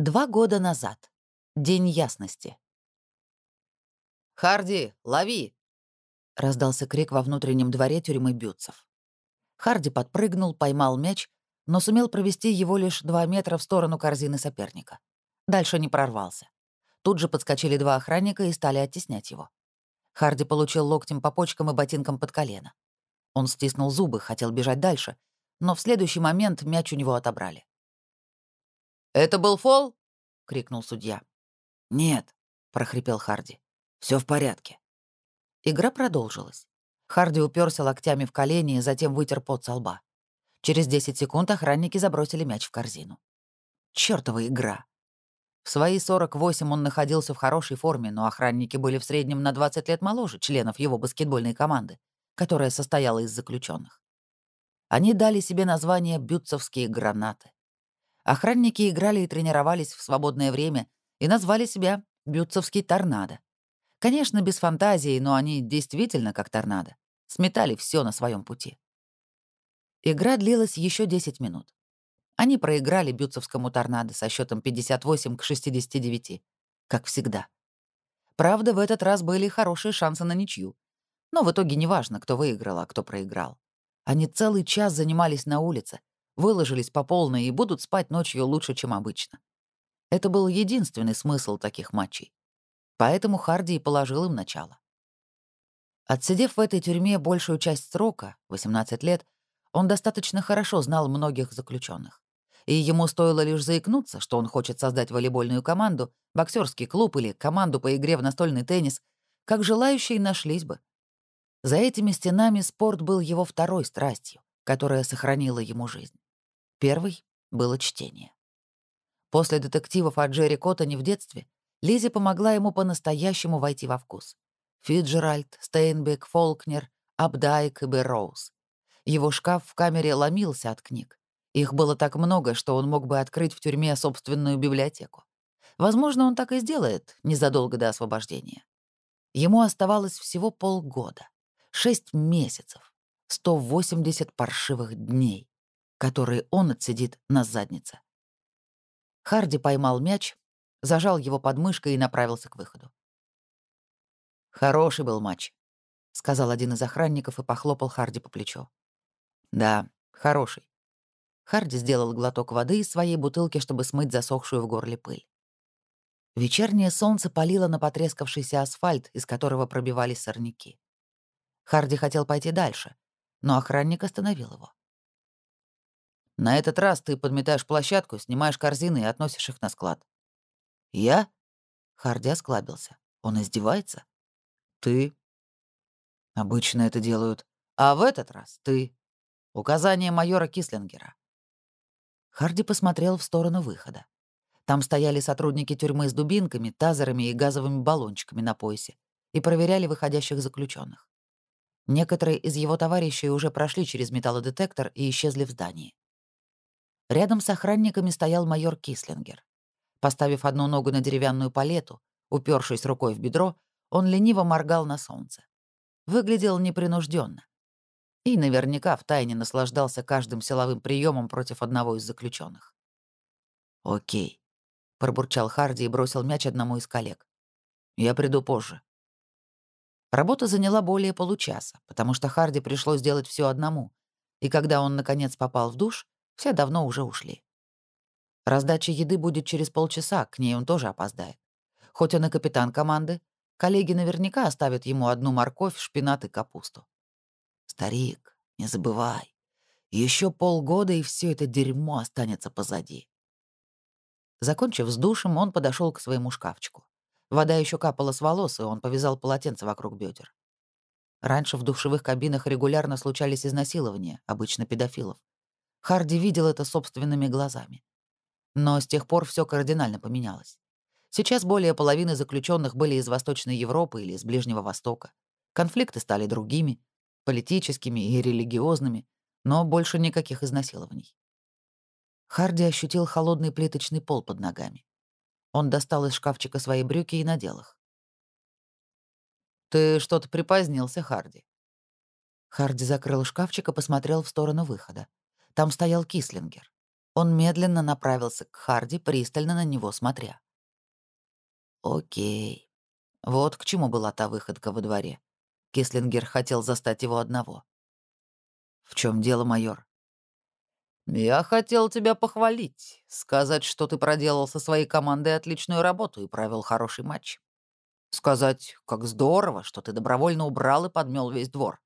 Два года назад. День ясности. «Харди, лови!» — раздался крик во внутреннем дворе тюрьмы Бютцев. Харди подпрыгнул, поймал мяч, но сумел провести его лишь два метра в сторону корзины соперника. Дальше не прорвался. Тут же подскочили два охранника и стали оттеснять его. Харди получил локтем по почкам и ботинком под колено. Он стиснул зубы, хотел бежать дальше, но в следующий момент мяч у него отобрали. «Это был фол?» — крикнул судья. «Нет», — прохрипел Харди. Все в порядке». Игра продолжилась. Харди уперся локтями в колени и затем вытер пот со лба. Через 10 секунд охранники забросили мяч в корзину. Чёртова игра. В свои 48 он находился в хорошей форме, но охранники были в среднем на 20 лет моложе членов его баскетбольной команды, которая состояла из заключенных. Они дали себе название «бютцевские гранаты». Охранники играли и тренировались в свободное время и назвали себя «бютцевский торнадо». Конечно, без фантазии, но они действительно как торнадо. Сметали все на своем пути. Игра длилась еще 10 минут. Они проиграли бютцевскому торнадо со счетом 58 к 69, как всегда. Правда, в этот раз были хорошие шансы на ничью. Но в итоге неважно, кто выиграл, а кто проиграл. Они целый час занимались на улице, выложились по полной и будут спать ночью лучше, чем обычно. Это был единственный смысл таких матчей. Поэтому Харди и положил им начало. Отсидев в этой тюрьме большую часть срока, 18 лет, он достаточно хорошо знал многих заключенных. И ему стоило лишь заикнуться, что он хочет создать волейбольную команду, боксерский клуб или команду по игре в настольный теннис, как желающие нашлись бы. За этими стенами спорт был его второй страстью, которая сохранила ему жизнь. Первый было чтение. После детективов о Джерри Коттоне в детстве Лизи помогла ему по-настоящему войти во вкус. Фиджеральд, Стейнбек, Фолкнер, Абдайк и Берроуз. Его шкаф в камере ломился от книг. Их было так много, что он мог бы открыть в тюрьме собственную библиотеку. Возможно, он так и сделает незадолго до освобождения. Ему оставалось всего полгода, шесть месяцев, 180 паршивых дней которые он отсидит на заднице. Харди поймал мяч, зажал его под мышкой и направился к выходу. «Хороший был матч», — сказал один из охранников и похлопал Харди по плечу. «Да, хороший». Харди сделал глоток воды из своей бутылки, чтобы смыть засохшую в горле пыль. Вечернее солнце палило на потрескавшийся асфальт, из которого пробивались сорняки. Харди хотел пойти дальше, но охранник остановил его. На этот раз ты подметаешь площадку, снимаешь корзины и относишь их на склад. Я? Харди осклабился. Он издевается? Ты? Обычно это делают. А в этот раз ты. Указание майора Кислингера. Харди посмотрел в сторону выхода. Там стояли сотрудники тюрьмы с дубинками, тазерами и газовыми баллончиками на поясе и проверяли выходящих заключенных. Некоторые из его товарищей уже прошли через металлодетектор и исчезли в здании. Рядом с охранниками стоял майор Кислингер. Поставив одну ногу на деревянную палету, упершись рукой в бедро, он лениво моргал на солнце. Выглядел непринужденно. И наверняка втайне наслаждался каждым силовым приемом против одного из заключенных. «Окей», — пробурчал Харди и бросил мяч одному из коллег. «Я приду позже». Работа заняла более получаса, потому что Харди пришлось делать все одному, и когда он, наконец, попал в душ, все давно уже ушли. Раздача еды будет через полчаса, к ней он тоже опоздает. Хоть он и капитан команды, коллеги наверняка оставят ему одну морковь, шпинат и капусту. Старик, не забывай, еще полгода, и все это дерьмо останется позади. Закончив с душем, он подошел к своему шкафчику. Вода еще капала с волос, и он повязал полотенце вокруг бедер. Раньше в душевых кабинах регулярно случались изнасилования, обычно педофилов. Харди видел это собственными глазами. Но с тех пор все кардинально поменялось. Сейчас более половины заключенных были из Восточной Европы или из Ближнего Востока. Конфликты стали другими, политическими и религиозными, но больше никаких изнасилований. Харди ощутил холодный плиточный пол под ногами. Он достал из шкафчика свои брюки и надел их. «Ты что-то припозднился, Харди». Харди закрыл шкафчик и посмотрел в сторону выхода. Там стоял Кислингер. Он медленно направился к Харди, пристально на него смотря. Окей. Вот к чему была та выходка во дворе. Кислингер хотел застать его одного. «В чем дело, майор?» «Я хотел тебя похвалить, сказать, что ты проделал со своей командой отличную работу и провел хороший матч. Сказать, как здорово, что ты добровольно убрал и подмел весь двор.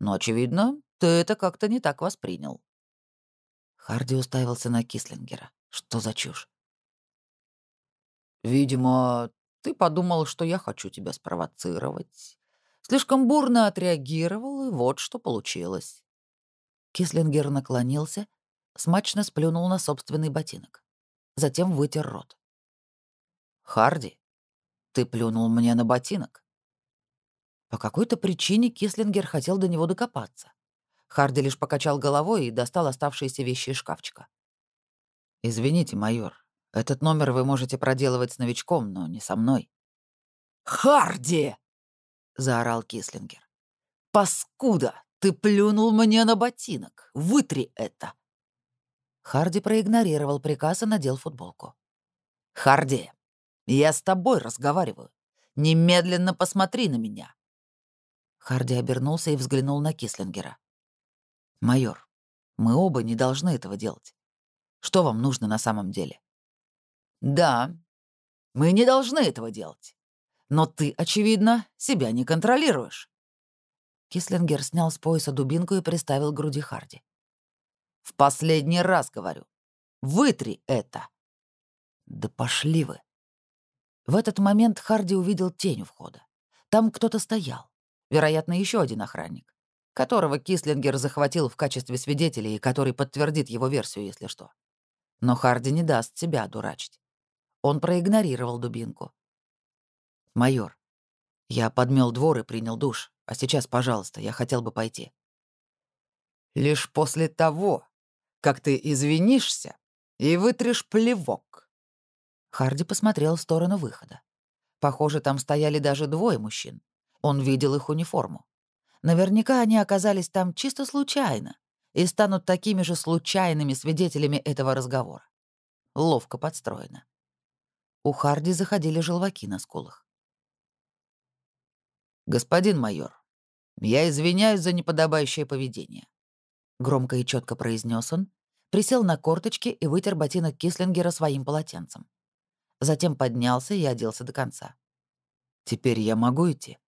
Но, очевидно, ты это как-то не так воспринял». Харди уставился на Кислингера. Что за чушь? «Видимо, ты подумал, что я хочу тебя спровоцировать. Слишком бурно отреагировал, и вот что получилось». Кислингер наклонился, смачно сплюнул на собственный ботинок. Затем вытер рот. «Харди, ты плюнул мне на ботинок?» По какой-то причине Кислингер хотел до него докопаться. Харди лишь покачал головой и достал оставшиеся вещи из шкафчика. «Извините, майор, этот номер вы можете проделывать с новичком, но не со мной». «Харди!» — заорал Кислингер. «Паскуда! Ты плюнул мне на ботинок! Вытри это!» Харди проигнорировал приказ и надел футболку. «Харди, я с тобой разговариваю. Немедленно посмотри на меня!» Харди обернулся и взглянул на Кислингера. «Майор, мы оба не должны этого делать. Что вам нужно на самом деле?» «Да, мы не должны этого делать. Но ты, очевидно, себя не контролируешь. Кислингер снял с пояса дубинку и приставил к груди Харди. «В последний раз говорю. Вытри это!» «Да пошли вы!» В этот момент Харди увидел тень у входа. Там кто-то стоял. Вероятно, еще один охранник, которого Кислингер захватил в качестве свидетеля и который подтвердит его версию, если что. Но Харди не даст себя дурачить. Он проигнорировал дубинку. «Майор, я подмел двор и принял душ. А сейчас, пожалуйста, я хотел бы пойти». «Лишь после того, как ты извинишься и вытрешь плевок». Харди посмотрел в сторону выхода. Похоже, там стояли даже двое мужчин. Он видел их униформу. Наверняка они оказались там чисто случайно и станут такими же случайными свидетелями этого разговора. Ловко подстроено. У Харди заходили желваки на скулах. «Господин майор, я извиняюсь за неподобающее поведение», — громко и четко произнес он, присел на корточки и вытер ботинок Кислингера своим полотенцем. Затем поднялся и оделся до конца. «Теперь я могу идти?»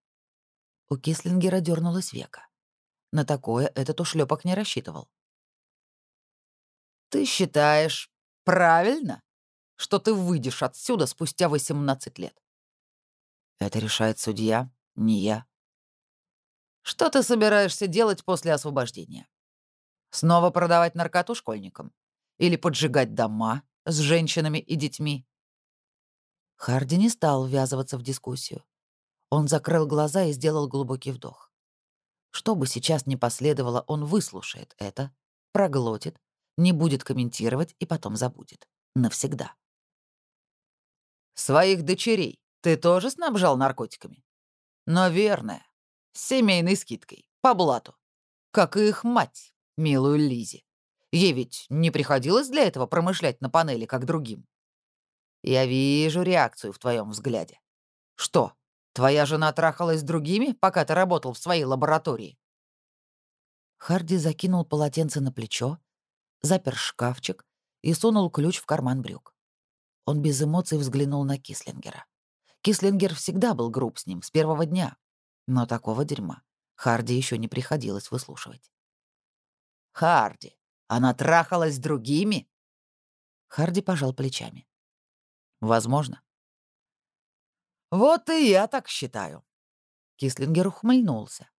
У Кислингера дернулось века. На такое этот ушлепок не рассчитывал. «Ты считаешь правильно, что ты выйдешь отсюда спустя 18 лет?» «Это решает судья, не я». Что ты собираешься делать после освобождения? Снова продавать наркоту школьникам? Или поджигать дома с женщинами и детьми? Харди не стал ввязываться в дискуссию. Он закрыл глаза и сделал глубокий вдох. Что бы сейчас ни последовало, он выслушает это, проглотит, не будет комментировать и потом забудет. Навсегда. «Своих дочерей ты тоже снабжал наркотиками?» «Наверное с семейной скидкой, по блату. Как и их мать, милую Лизи. Ей ведь не приходилось для этого промышлять на панели, как другим. Я вижу реакцию в твоем взгляде. Что, твоя жена трахалась с другими, пока ты работал в своей лаборатории?» Харди закинул полотенце на плечо, запер шкафчик и сунул ключ в карман брюк. Он без эмоций взглянул на Кислингера. Кислингер всегда был груб с ним с первого дня, но такого дерьма Харди еще не приходилось выслушивать. «Харди, она трахалась с другими?» Харди пожал плечами. «Возможно». «Вот и я так считаю». Кислингер ухмыльнулся.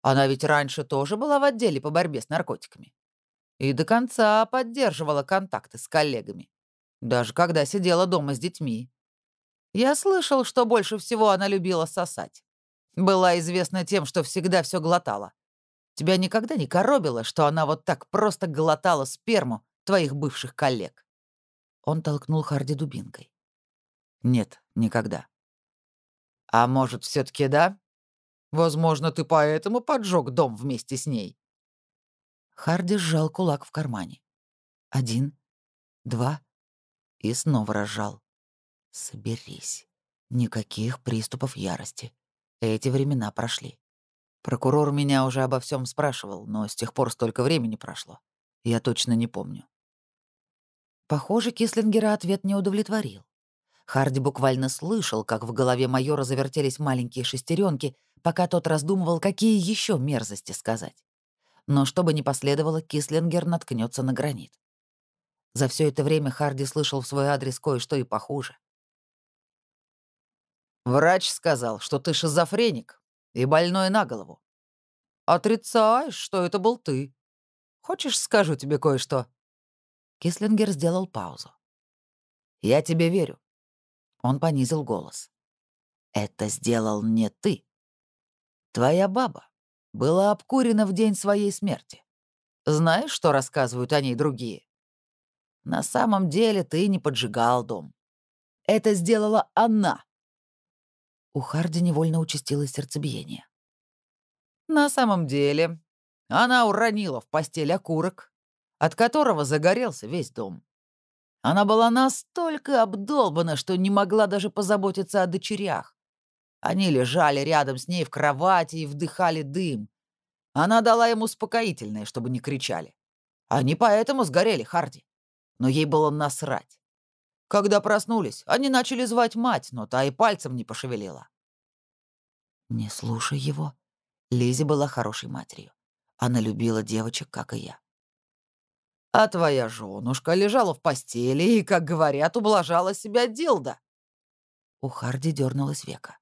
«Она ведь раньше тоже была в отделе по борьбе с наркотиками. И до конца поддерживала контакты с коллегами. Даже когда сидела дома с детьми. Я слышал, что больше всего она любила сосать. Была известна тем, что всегда все глотала. Тебя никогда не коробило, что она вот так просто глотала сперму твоих бывших коллег?» Он толкнул Харди дубинкой. «Нет, никогда». «А может, все таки да? Возможно, ты поэтому поджег дом вместе с ней?» Харди сжал кулак в кармане. Один, два и снова разжал. Соберись. Никаких приступов ярости. Эти времена прошли. Прокурор меня уже обо всем спрашивал, но с тех пор столько времени прошло. Я точно не помню. Похоже, Кислингера ответ не удовлетворил. Харди буквально слышал, как в голове майора завертелись маленькие шестеренки, пока тот раздумывал, какие еще мерзости сказать. Но чтобы не последовало, Кислингер наткнется на гранит. За все это время Харди слышал в свой адрес кое-что и похуже. «Врач сказал, что ты шизофреник и больной на голову. Отрицаешь, что это был ты. Хочешь, скажу тебе кое-что?» Кислингер сделал паузу. «Я тебе верю». Он понизил голос. «Это сделал не ты. Твоя баба была обкурена в день своей смерти. Знаешь, что рассказывают о ней другие? На самом деле ты не поджигал дом. Это сделала она». У Харди невольно участилось сердцебиение. На самом деле она уронила в постель окурок, от которого загорелся весь дом. Она была настолько обдолбана, что не могла даже позаботиться о дочерях. Они лежали рядом с ней в кровати и вдыхали дым. Она дала им успокоительное, чтобы не кричали. Они поэтому сгорели, Харди. Но ей было насрать. Когда проснулись, они начали звать мать, но та и пальцем не пошевелила. Не слушай его. Лизи была хорошей матерью. Она любила девочек, как и я. А твоя женушка лежала в постели и, как говорят, ублажала себя дилда. У Харди дернулась века.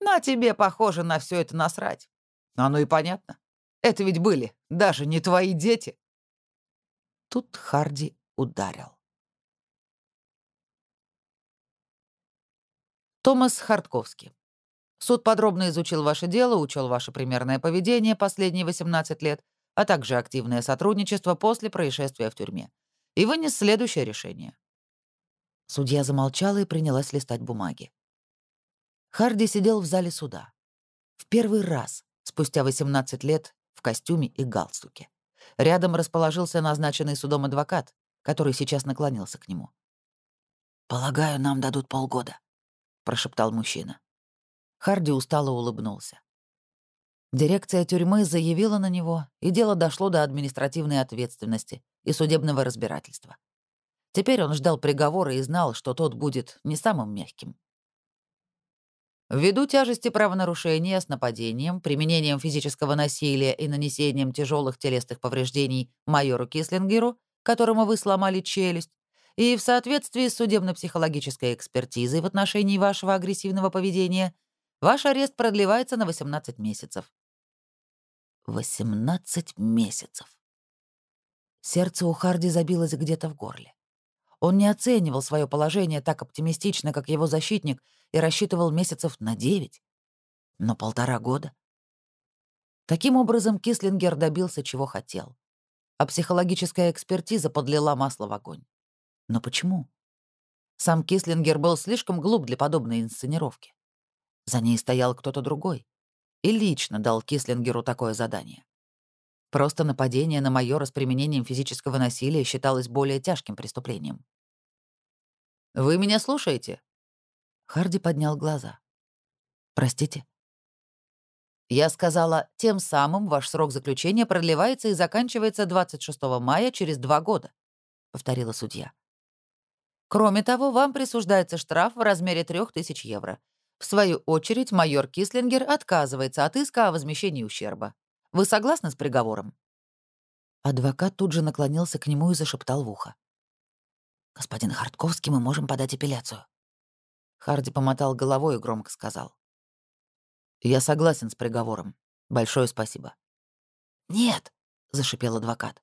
На тебе, похоже, на все это насрать. Оно и понятно. Это ведь были даже не твои дети. Тут Харди ударил. Томас Хартковский. Суд подробно изучил ваше дело, учел ваше примерное поведение последние 18 лет а также активное сотрудничество после происшествия в тюрьме. И вынес следующее решение. Судья замолчала и принялась листать бумаги. Харди сидел в зале суда. В первый раз, спустя 18 лет, в костюме и галстуке. Рядом расположился назначенный судом адвокат, который сейчас наклонился к нему. «Полагаю, нам дадут полгода», — прошептал мужчина. Харди устало улыбнулся. Дирекция тюрьмы заявила на него, и дело дошло до административной ответственности и судебного разбирательства. Теперь он ждал приговора и знал, что тот будет не самым мягким. Ввиду тяжести правонарушения с нападением, применением физического насилия и нанесением тяжелых телесных повреждений майору Кислингеру, которому вы сломали челюсть, и в соответствии с судебно-психологической экспертизой в отношении вашего агрессивного поведения, ваш арест продлевается на 18 месяцев. 18 месяцев. Сердце у Харди забилось где-то в горле. Он не оценивал свое положение так оптимистично, как его защитник, и рассчитывал месяцев на девять. Но полтора года. Таким образом, Кислингер добился, чего хотел. А психологическая экспертиза подлила масло в огонь. Но почему? Сам Кислингер был слишком глуп для подобной инсценировки. За ней стоял кто-то другой и лично дал Кислингеру такое задание. Просто нападение на майора с применением физического насилия считалось более тяжким преступлением. «Вы меня слушаете?» Харди поднял глаза. «Простите?» Я сказала, тем самым ваш срок заключения продлевается и заканчивается 26 мая через два года, повторила судья. Кроме того, вам присуждается штраф в размере 3000 евро в свою очередь, майор Кислингер отказывается от иска о возмещении ущерба. Вы согласны с приговором?» Адвокат тут же наклонился к нему и зашептал в ухо. «Господин Хартковский, мы можем подать апелляцию». Харди помотал головой и громко сказал. «Я согласен с приговором. Большое спасибо». «Нет», — зашипел адвокат.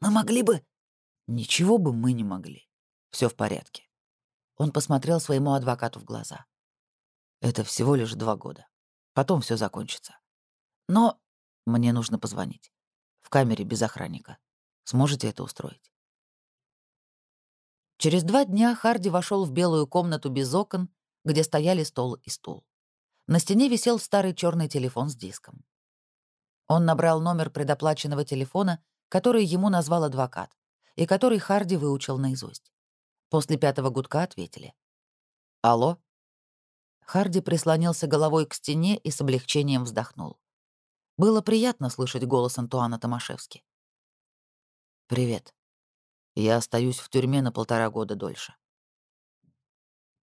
«Мы могли бы...» «Ничего бы мы не могли. Все в порядке». Он посмотрел своему адвокату в глаза. Это всего лишь два года. Потом все закончится. Но мне нужно позвонить. В камере без охранника. Сможете это устроить? Через два дня Харди вошел в белую комнату без окон, где стояли стол и стул. На стене висел старый черный телефон с диском. Он набрал номер предоплаченного телефона, который ему назвал адвокат, и который Харди выучил наизусть. После пятого гудка ответили. «Алло?» Харди прислонился головой к стене и с облегчением вздохнул. Было приятно слышать голос Антуана Томашевски. «Привет. Я остаюсь в тюрьме на полтора года дольше.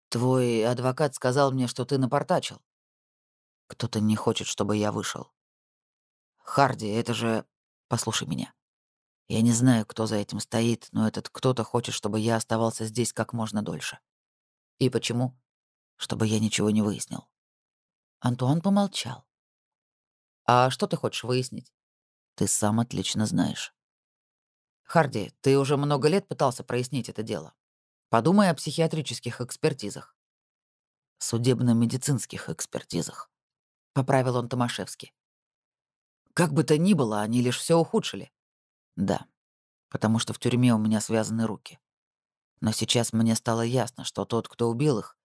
Твой адвокат сказал мне, что ты напортачил. Кто-то не хочет, чтобы я вышел. Харди, это же... Послушай меня. Я не знаю, кто за этим стоит, но этот кто-то хочет, чтобы я оставался здесь как можно дольше. И почему? Чтобы я ничего не выяснил. Антуан помолчал. А что ты хочешь выяснить? Ты сам отлично знаешь. Харди, ты уже много лет пытался прояснить это дело. Подумай о психиатрических экспертизах. Судебно-медицинских экспертизах. Поправил он Томашевский. Как бы то ни было, они лишь все ухудшили. Да, потому что в тюрьме у меня связаны руки. Но сейчас мне стало ясно, что тот, кто убил их,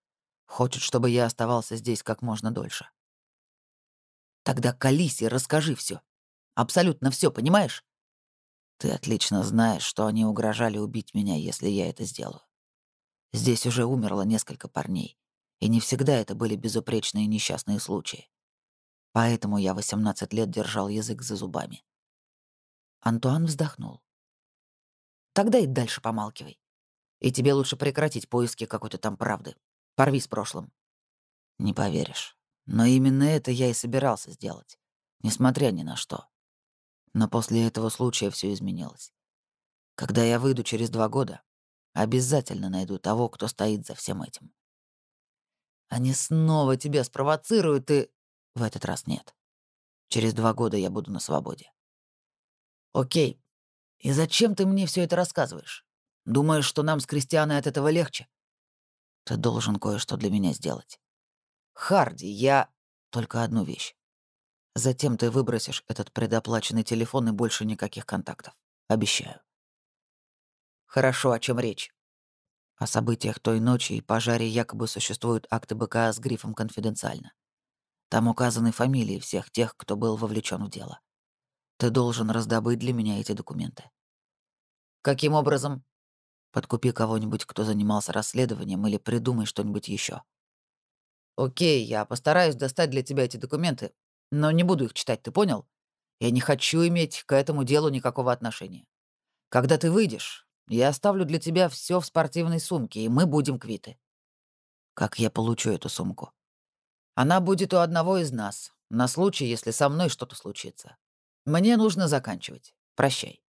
хочет, чтобы я оставался здесь как можно дольше. Тогда колись и расскажи все. Абсолютно все, понимаешь? Ты отлично знаешь, что они угрожали убить меня, если я это сделаю. Здесь уже умерло несколько парней, и не всегда это были безупречные несчастные случаи. Поэтому я 18 лет держал язык за зубами. Антуан вздохнул. Тогда и дальше помалкивай. И тебе лучше прекратить поиски какой-то там правды. Порви с прошлым. Не поверишь. Но именно это я и собирался сделать, несмотря ни на что. Но после этого случая все изменилось. Когда я выйду через два года, обязательно найду того, кто стоит за всем этим. Они снова тебя спровоцируют и... В этот раз нет. Через два года я буду на свободе. Окей. И зачем ты мне все это рассказываешь? Думаешь, что нам с Кристианой от этого легче? Ты должен кое-что для меня сделать. Харди, я... Только одну вещь. Затем ты выбросишь этот предоплаченный телефон и больше никаких контактов. Обещаю. Хорошо, о чем речь? О событиях той ночи и пожаре якобы существуют акты БК с грифом «Конфиденциально». Там указаны фамилии всех тех, кто был вовлечен в дело. Ты должен раздобыть для меня эти документы. Каким образом? Подкупи кого-нибудь, кто занимался расследованием, или придумай что-нибудь еще. Окей, я постараюсь достать для тебя эти документы, но не буду их читать, ты понял? Я не хочу иметь к этому делу никакого отношения. Когда ты выйдешь, я оставлю для тебя все в спортивной сумке, и мы будем квиты. Как я получу эту сумку? Она будет у одного из нас, на случай, если со мной что-то случится. Мне нужно заканчивать. Прощай.